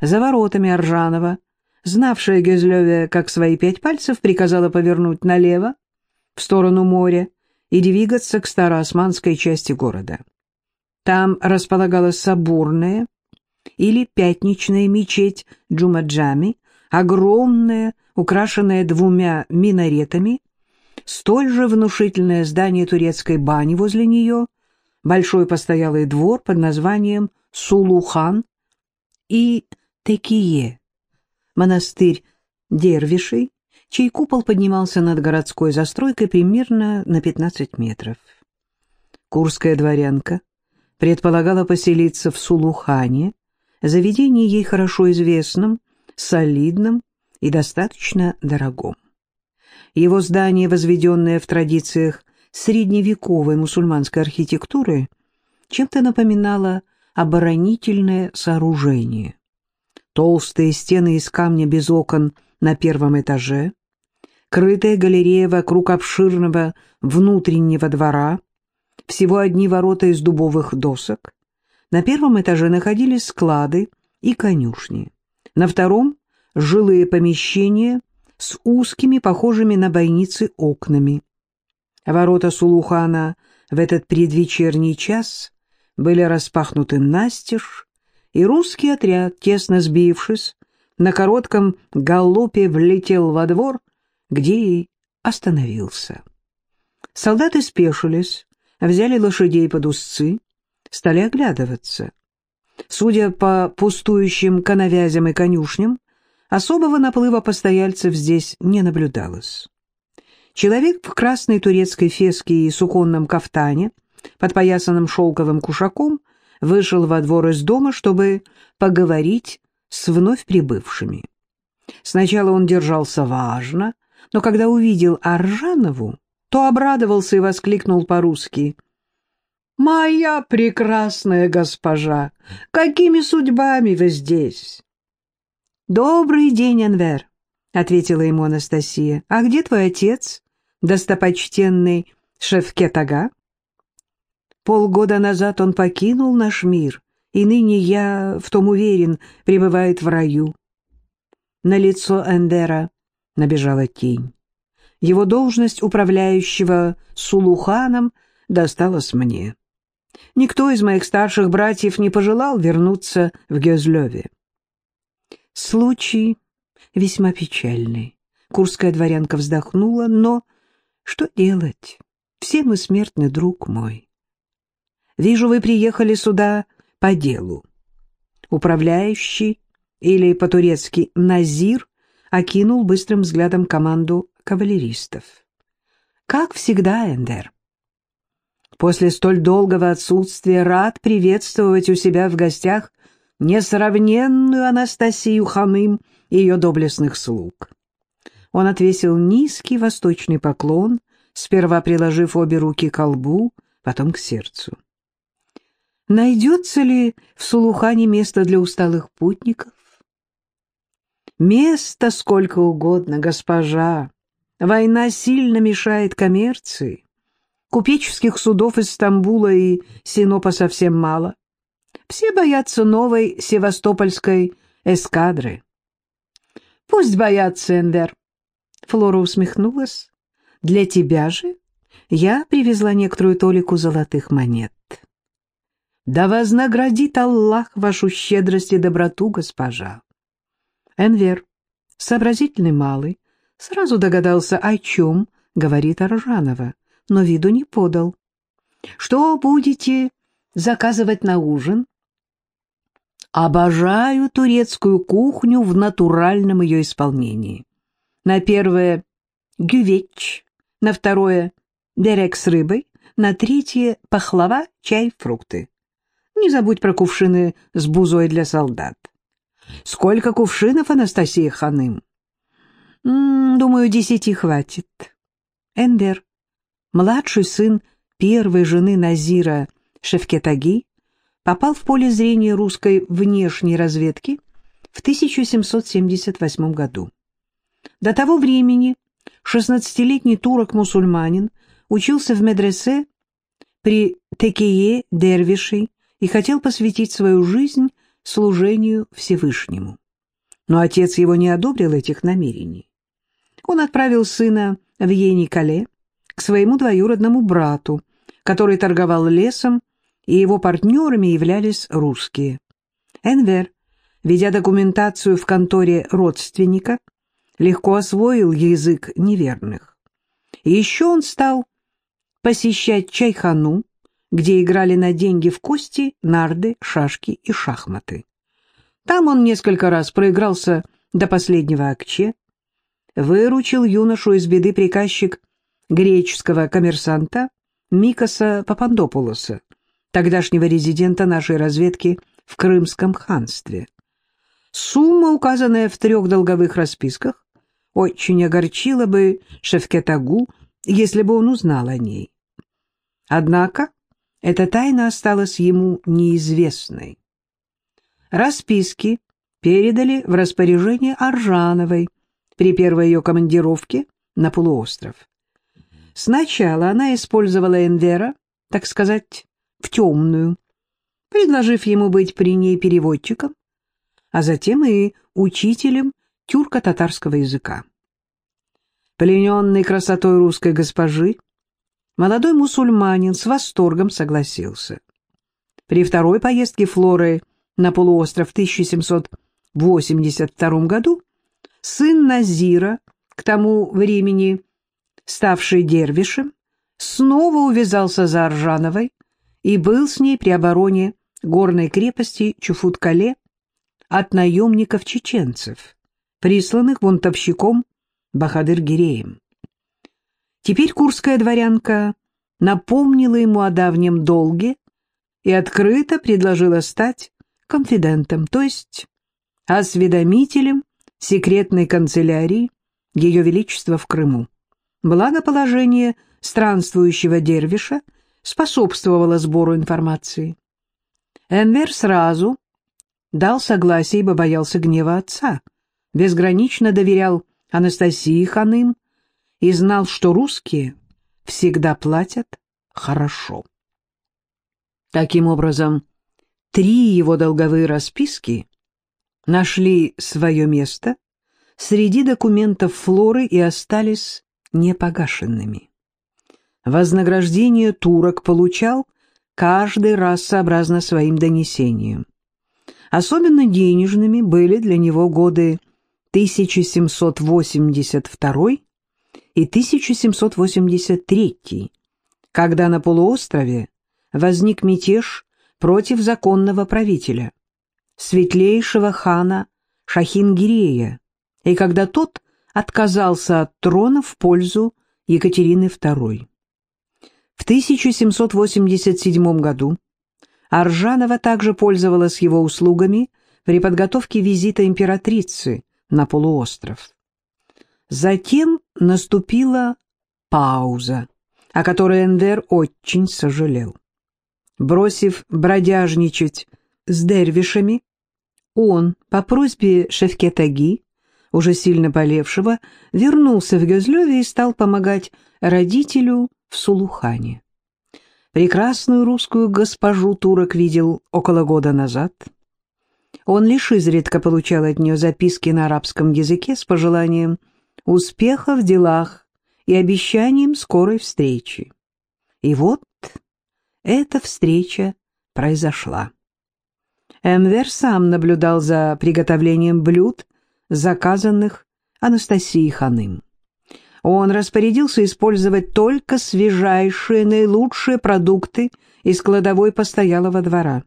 За воротами Аржанова, знавшая Гюзлеве как свои пять пальцев, приказала повернуть налево, в сторону моря, и двигаться к староосманской части города. Там располагалась соборная или пятничная мечеть Джумаджами, огромная, украшенная двумя минаретами, столь же внушительное здание турецкой бани возле нее, большой постоялый двор под названием Сулухан и Текие, монастырь дервишей, чей купол поднимался над городской застройкой примерно на 15 метров. Курская дворянка предполагала поселиться в Сулухане, заведении ей хорошо известном, солидном и достаточно дорогом. Его здание, возведенное в традициях средневековой мусульманской архитектуры, чем-то напоминало оборонительное сооружение. Толстые стены из камня без окон на первом этаже, крытая галерея вокруг обширного внутреннего двора, всего одни ворота из дубовых досок. На первом этаже находились склады и конюшни. На втором — жилые помещения с узкими, похожими на бойницы, окнами. Ворота Сулухана в этот предвечерний час были распахнуты настежь, и русский отряд, тесно сбившись, на коротком галопе влетел во двор, где и остановился. Солдаты спешились, взяли лошадей под узцы, стали оглядываться. Судя по пустующим коновязям и конюшням, особого наплыва постояльцев здесь не наблюдалось. Человек в красной турецкой феске и суконном кафтане, подпоясанном шелковым кушаком, вышел во двор из дома, чтобы поговорить с вновь прибывшими. Сначала он держался важно, но когда увидел Аржанову, то обрадовался и воскликнул по-русски. «Моя прекрасная госпожа, какими судьбами вы здесь?» «Добрый день, Энвер», — ответила ему Анастасия. «А где твой отец, достопочтенный Шевкетага?» Полгода назад он покинул наш мир, и ныне я, в том уверен, пребывает в раю. На лицо Эндера набежала тень. Его должность управляющего Сулуханом досталась мне. Никто из моих старших братьев не пожелал вернуться в Гезлеве. Случай весьма печальный. Курская дворянка вздохнула, но что делать? Все мы смертны, друг мой. Вижу, вы приехали сюда по делу. Управляющий, или по-турецки Назир, окинул быстрым взглядом команду кавалеристов. Как всегда, Эндер. После столь долгого отсутствия рад приветствовать у себя в гостях несравненную Анастасию Ханым и ее доблестных слуг. Он отвесил низкий восточный поклон, сперва приложив обе руки к колбу, потом к сердцу. Найдется ли в Сулухане место для усталых путников? Место сколько угодно, госпожа. Война сильно мешает коммерции. Купеческих судов из Стамбула и Синопа совсем мало. Все боятся новой севастопольской эскадры. Пусть боятся, Эндер. Флора усмехнулась. Для тебя же я привезла некоторую толику золотых монет. Да вознаградит Аллах вашу щедрость и доброту, госпожа. Энвер, сообразительный малый, сразу догадался, о чем говорит Аржанова, но виду не подал. Что будете заказывать на ужин? Обожаю турецкую кухню в натуральном ее исполнении. На первое — гювеч, на второе — дерек с рыбой, на третье — пахлава, чай, фрукты. Не забудь про кувшины с бузой для солдат. Сколько кувшинов, Анастасия Ханым? Думаю, десяти хватит. Энвер, младший сын первой жены Назира Шевкетаги, попал в поле зрения русской внешней разведки в 1778 году. До того времени 16-летний турок-мусульманин учился в медресе при Текие Дервишей и хотел посвятить свою жизнь служению Всевышнему. Но отец его не одобрил этих намерений. Он отправил сына в Еникале к своему двоюродному брату, который торговал лесом, и его партнерами являлись русские. Энвер, ведя документацию в конторе родственника, легко освоил язык неверных. И еще он стал посещать чайхану, где играли на деньги в кости, нарды, шашки и шахматы. Там он несколько раз проигрался до последнего акче, выручил юношу из беды приказчик греческого коммерсанта Микоса Папандопулоса, тогдашнего резидента нашей разведки в Крымском ханстве. Сумма, указанная в трех долговых расписках, очень огорчила бы Шевкетагу, если бы он узнал о ней. Однако эта тайна осталась ему неизвестной. Расписки передали в распоряжение Аржановой при первой ее командировке на полуостров. Сначала она использовала Энвера, так сказать, в темную, предложив ему быть при ней переводчиком, а затем и учителем тюрко-татарского языка. Плененный красотой русской госпожи, молодой мусульманин с восторгом согласился. При второй поездке Флоры на полуостров в 1782 году сын Назира, к тому времени ставший дервишем, снова увязался за Аржановой и был с ней при обороне горной крепости Чуфут-Кале от наемников-чеченцев, присланных бунтовщиком Бахадыр-Гиреем. Теперь курская дворянка напомнила ему о давнем долге и открыто предложила стать конфидентом, то есть осведомителем секретной канцелярии Ее Величества в Крыму. Благоположение странствующего дервиша способствовало сбору информации. Энвер сразу дал согласие, ибо боялся гнева отца, безгранично доверял Анастасии Ханым и знал, что русские всегда платят хорошо. Таким образом, три его долговые расписки нашли свое место среди документов Флоры и остались непогашенными. Вознаграждение турок получал каждый раз сообразно своим донесениям. Особенно денежными были для него годы 1782 и 1783, когда на полуострове возник мятеж против законного правителя, светлейшего хана Шахингирея, и когда тот отказался от трона в пользу Екатерины II. В 1787 году Аржанова также пользовалась его услугами при подготовке визита императрицы на полуостров. Затем наступила пауза, о которой Эндер очень сожалел. Бросив бродяжничать с дервишами, он по просьбе Шевкетаги, уже сильно болевшего, вернулся в Гюзлеве и стал помогать родителю в Сулухане. Прекрасную русскую госпожу турок видел около года назад. Он лишь изредка получал от нее записки на арабском языке с пожеланием успеха в делах и обещанием скорой встречи. И вот эта встреча произошла. Энвер сам наблюдал за приготовлением блюд, заказанных Анастасией Ханым. Он распорядился использовать только свежайшие, наилучшие продукты из кладовой постоялого двора.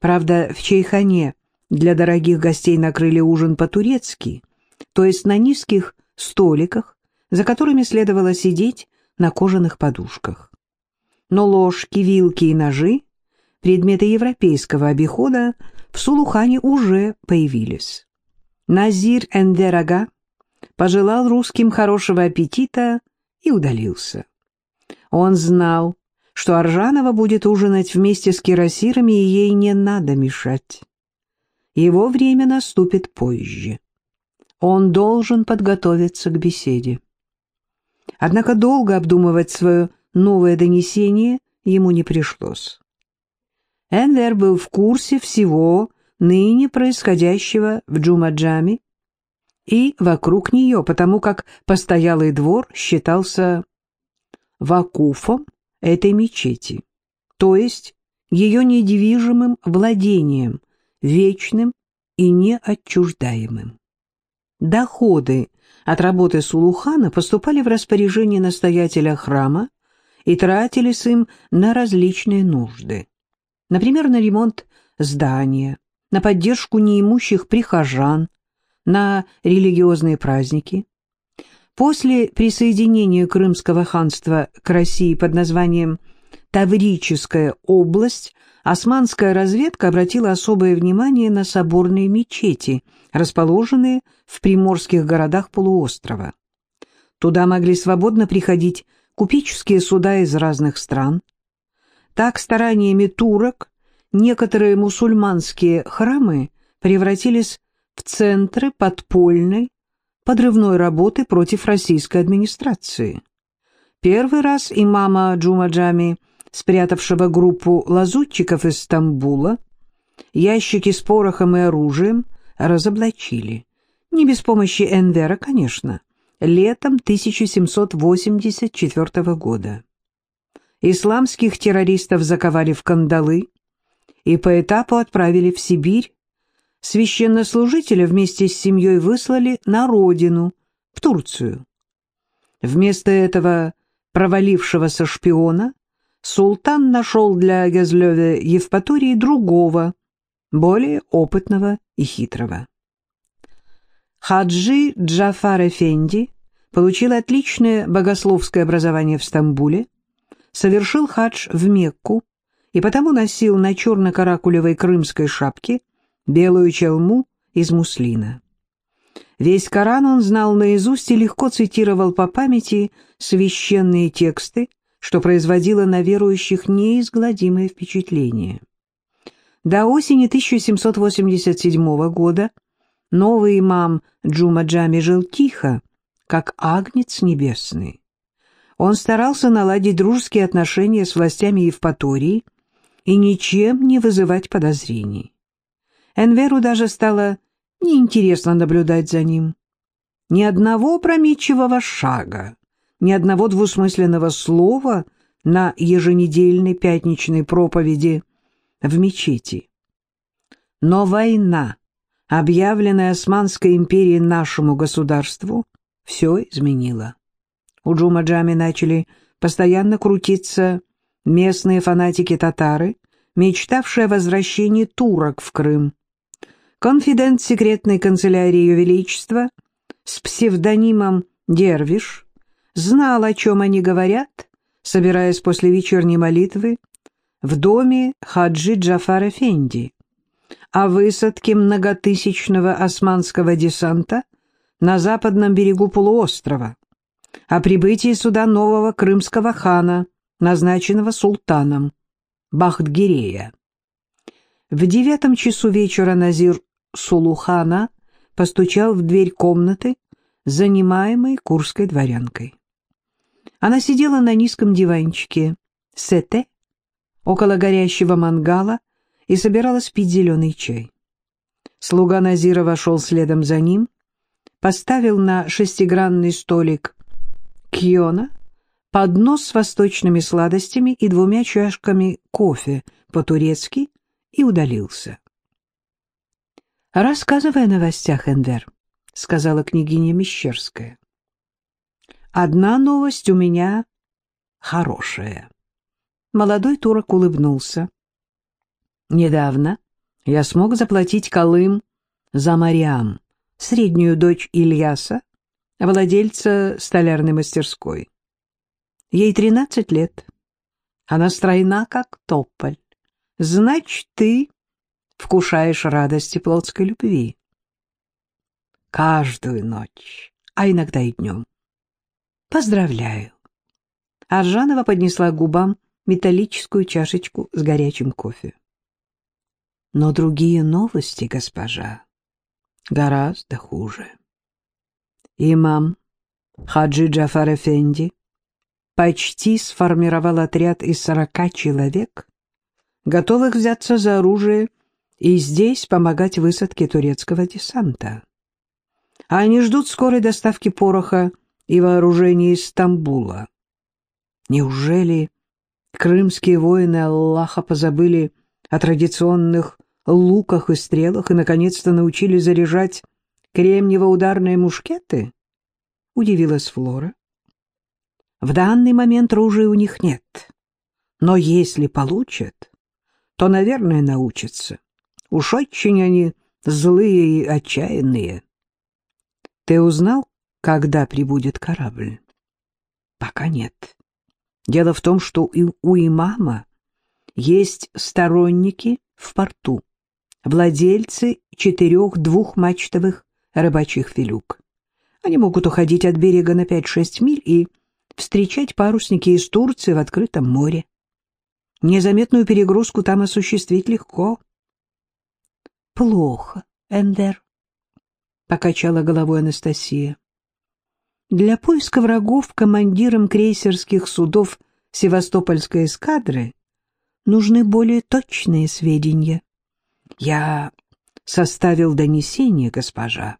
Правда, в Чайхане для дорогих гостей накрыли ужин по-турецки, то есть на низких столиках, за которыми следовало сидеть на кожаных подушках. Но ложки, вилки и ножи, предметы европейского обихода, в Сулухане уже появились. Назир Эндерага пожелал русским хорошего аппетита и удалился. Он знал, что Аржанова будет ужинать вместе с кирасирами, и ей не надо мешать. Его время наступит позже. Он должен подготовиться к беседе. Однако долго обдумывать свое новое донесение ему не пришлось. Энвер был в курсе всего ныне происходящего в Джумаджаме и вокруг нее, потому как постоялый двор считался вакуфом этой мечети, то есть ее недвижимым владением, вечным и неотчуждаемым. Доходы от работы Сулухана поступали в распоряжение настоятеля храма и тратились им на различные нужды. Например, на ремонт здания, на поддержку неимущих прихожан, на религиозные праздники. После присоединения Крымского ханства к России под названием Таврическая область османская разведка обратила особое внимание на соборные мечети, расположенные в приморских городах полуострова. Туда могли свободно приходить купеческие суда из разных стран. Так стараниями турок некоторые мусульманские храмы превратились в центры подпольной, подрывной работы против российской администрации. Первый раз имама Джумаджами, спрятавшего группу лазутчиков из Стамбула, ящики с порохом и оружием разоблачили. Не без помощи Энвера, конечно, летом 1784 года. Исламских террористов заковали в кандалы и по этапу отправили в Сибирь священнослужителя вместе с семьей выслали на родину, в Турцию. Вместо этого провалившегося шпиона султан нашел для Гезлеве Евпатории другого, более опытного и хитрого. Хаджи Джафар Эфенди получил отличное богословское образование в Стамбуле, совершил хадж в Мекку и потому носил на черно-каракулевой крымской шапке белую челму из муслина. Весь Коран он знал наизусть и легко цитировал по памяти священные тексты, что производило на верующих неизгладимое впечатление. До осени 1787 года новый имам Джума Джами жил тихо, как агнец небесный. Он старался наладить дружеские отношения с властями Евпатории и ничем не вызывать подозрений. Энверу даже стало неинтересно наблюдать за ним. Ни одного опрометчивого шага, ни одного двусмысленного слова на еженедельной пятничной проповеди в мечети. Но война, объявленная Османской империей нашему государству, все изменила. У Джумаджами начали постоянно крутиться местные фанатики-татары, мечтавшие о возвращении турок в Крым, конфидент секретной канцелярии Ее Величества с псевдонимом Дервиш знал, о чем они говорят, собираясь после вечерней молитвы в доме Хаджи Джафара Фенди, о высадке многотысячного османского десанта на западном берегу полуострова, о прибытии сюда нового крымского хана, назначенного султаном, Бахтгирея. В девятом часу вечера Назир Сулухана постучал в дверь комнаты, занимаемой курской дворянкой. Она сидела на низком диванчике сете около горящего мангала и собиралась пить зеленый чай. Слуга Назира вошел следом за ним, поставил на шестигранный столик кьона поднос с восточными сладостями и двумя чашками кофе по-турецки и удалился. «Рассказывай о новостях, Энвер», — сказала княгиня Мещерская. «Одна новость у меня хорошая». Молодой турок улыбнулся. «Недавно я смог заплатить Колым за Мариам, среднюю дочь Ильяса, владельца столярной мастерской. Ей тринадцать лет. Она стройна, как тополь. Значит, ты вкушаешь радости плотской любви. Каждую ночь, а иногда и днем. Поздравляю. Аржанова поднесла к губам металлическую чашечку с горячим кофе. Но другие новости, госпожа, гораздо хуже. Имам Хаджи Джафар Эфенди почти сформировал отряд из сорока человек, готовых взяться за оружие и здесь помогать высадке турецкого десанта. А они ждут скорой доставки пороха и вооружения из Стамбула. Неужели крымские воины Аллаха позабыли о традиционных луках и стрелах и, наконец-то, научились заряжать кремниево-ударные мушкеты? Удивилась Флора. В данный момент ружей у них нет. Но если получат, то, наверное, научатся. Уж очень они злые и отчаянные. Ты узнал, когда прибудет корабль? Пока нет. Дело в том, что у имама есть сторонники в порту, владельцы четырех двухмачтовых рыбачьих филюк. Они могут уходить от берега на 5-6 миль и встречать парусники из Турции в открытом море. Незаметную перегрузку там осуществить легко. — Плохо, Эндер, — покачала головой Анастасия. Для поиска врагов командирам крейсерских судов Севастопольской эскадры нужны более точные сведения. Я составил донесение, госпожа.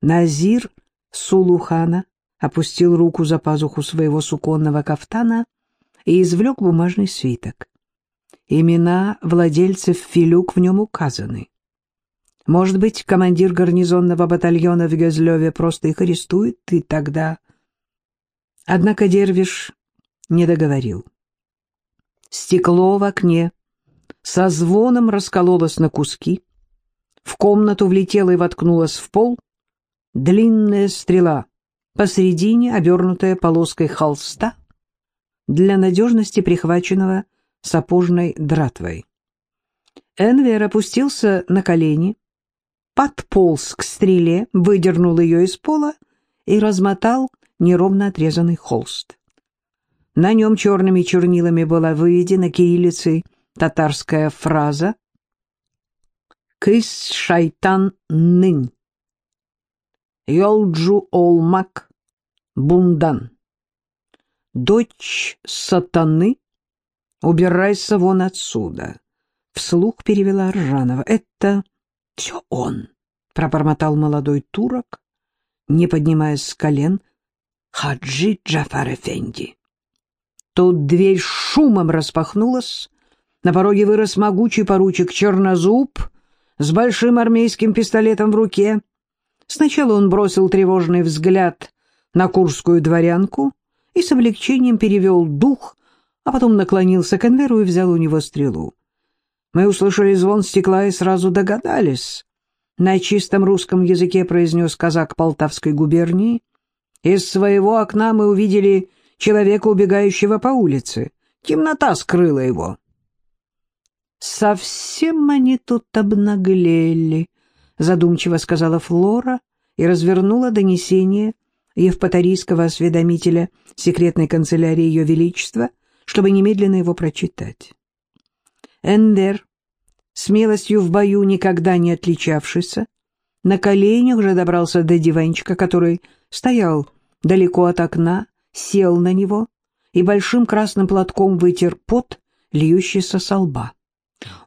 Назир Сулухана опустил руку за пазуху своего суконного кафтана и извлек бумажный свиток. Имена владельцев филюк в нем указаны. Может быть, командир гарнизонного батальона в Гезлеве просто их арестует, и тогда... Однако Дервиш не договорил. Стекло в окне со звоном раскололось на куски, в комнату влетела и воткнулась в пол длинная стрела, посередине обернутая полоской холста, для надежности прихваченного сапожной дратвой. Энвер опустился на колени, подполз к стреле, выдернул ее из пола и размотал неровно отрезанный холст. На нем черными чернилами была выведена кириллицей татарская фраза «Кыс шайтан нынь, йолджу олмак бундан». «Дочь сатаны, убирайся вон отсюда», — вслух перевела Ржанова. «Это все он», — пробормотал молодой турок, не поднимаясь с колен, Хаджи Джафар Эфенди. Тут дверь шумом распахнулась, на пороге вырос могучий поручик Чернозуб с большим армейским пистолетом в руке. Сначала он бросил тревожный взгляд на курскую дворянку, и с облегчением перевел дух, а потом наклонился к Энверу и взял у него стрелу. Мы услышали звон стекла и сразу догадались. На чистом русском языке произнес казак Полтавской губернии. Из своего окна мы увидели человека, убегающего по улице. Темнота скрыла его. «Совсем они тут обнаглели», — задумчиво сказала Флора и развернула донесение евпаторийского осведомителя секретной канцелярии Ее Величества, чтобы немедленно его прочитать. Эндер, смелостью в бою никогда не отличавшийся, на коленях уже добрался до диванчика, который стоял далеко от окна, сел на него и большим красным платком вытер пот, льющийся со лба.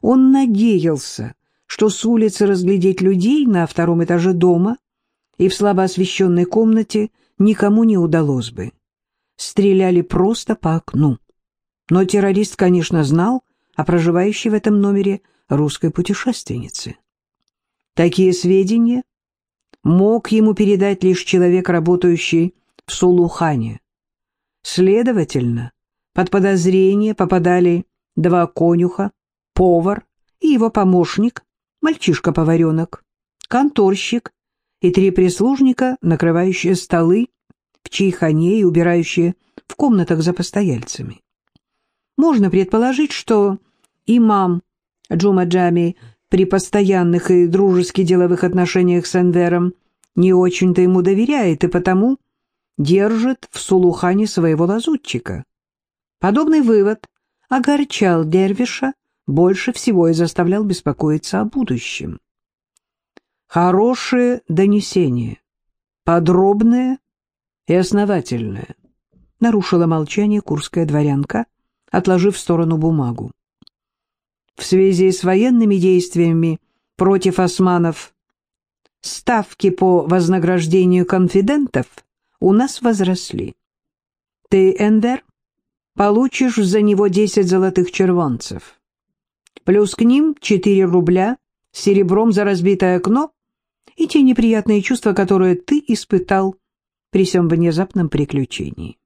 Он надеялся, что с улицы разглядеть людей на втором этаже дома и в слабо освещенной комнате никому не удалось бы. Стреляли просто по окну. Но террорист, конечно, знал о проживающей в этом номере русской путешественнице. Такие сведения мог ему передать лишь человек, работающий в Сулухане. Следовательно, под подозрение попадали два конюха, повар и его помощник, мальчишка-поваренок, конторщик и три прислужника, накрывающие столы в чайхане и убирающие в комнатах за постояльцами. Можно предположить, что имам Джума Джами при постоянных и дружески деловых отношениях с Эндером не очень-то ему доверяет и потому держит в Сулухане своего лазутчика. Подобный вывод огорчал Дервиша больше всего и заставлял беспокоиться о будущем. Хорошее донесение, подробное и основательное, нарушила молчание курская дворянка, отложив в сторону бумагу. В связи с военными действиями против османов ставки по вознаграждению конфидентов у нас возросли. Ты, Эндер, получишь за него 10 золотых червонцев. Плюс к ним 4 рубля серебром за разбитое окно и те неприятные чувства, которые ты испытал при всем внезапном приключении.